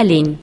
ألين.